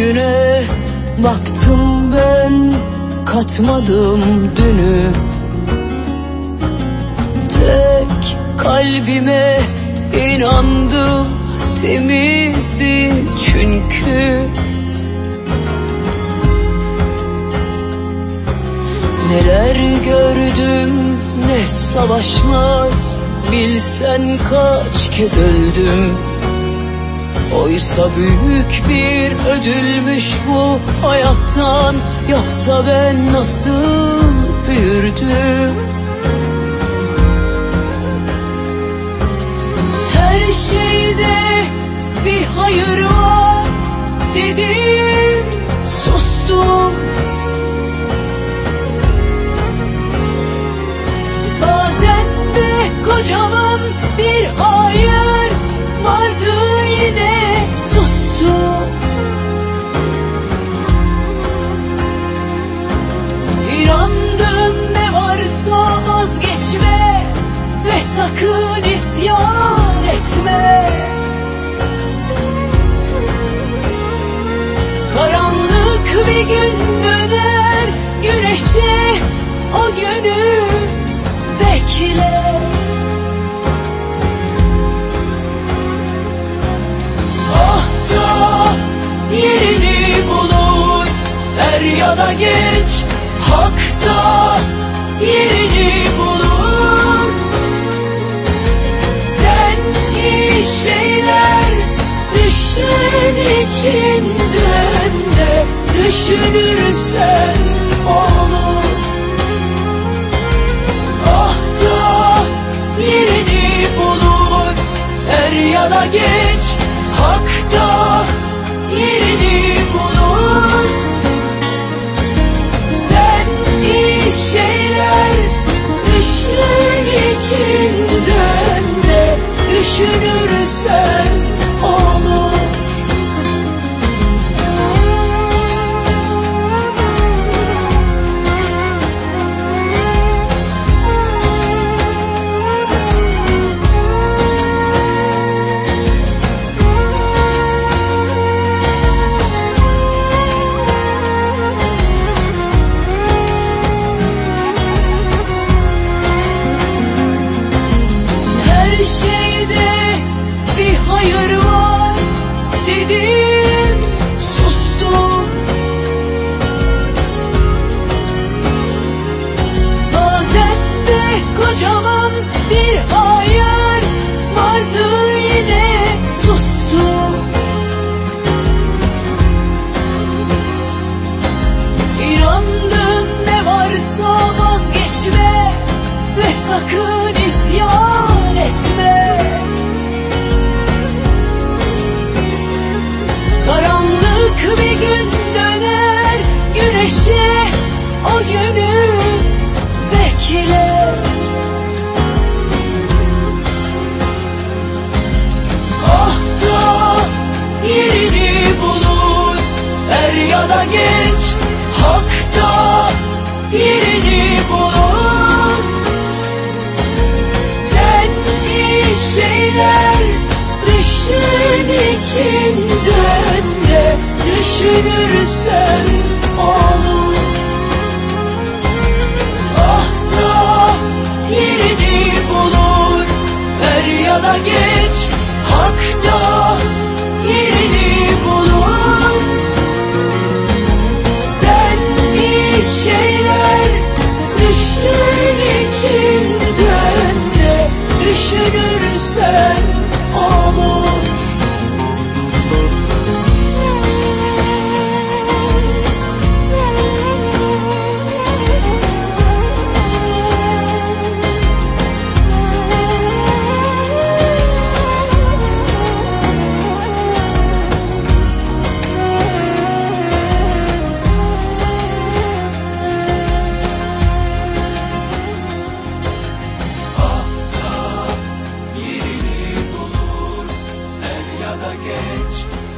Bugüne baktım ben katmadım dünü. Tek kalbime inandım temizdi çünkü. Neler gördüm ne savaşlar Bilsen kaç kez öldüm Oysa büyük bir ödülmüş bu hayattan Yoksa ben nasıl büyürdüm? Her şeyde bir hayır var dedim sustum günü bekle. Ah da yerini bulur er ya da geç. Hakta yerini bulur. Sen iyi şeyler düşün içinden de Düşünürsen Düşünürsen geç Hakta yerini bulur. Sen iyi şeyler düşün içinden de Düşünürsen iyi şeyler düşün içinden de Düşünürsen yerini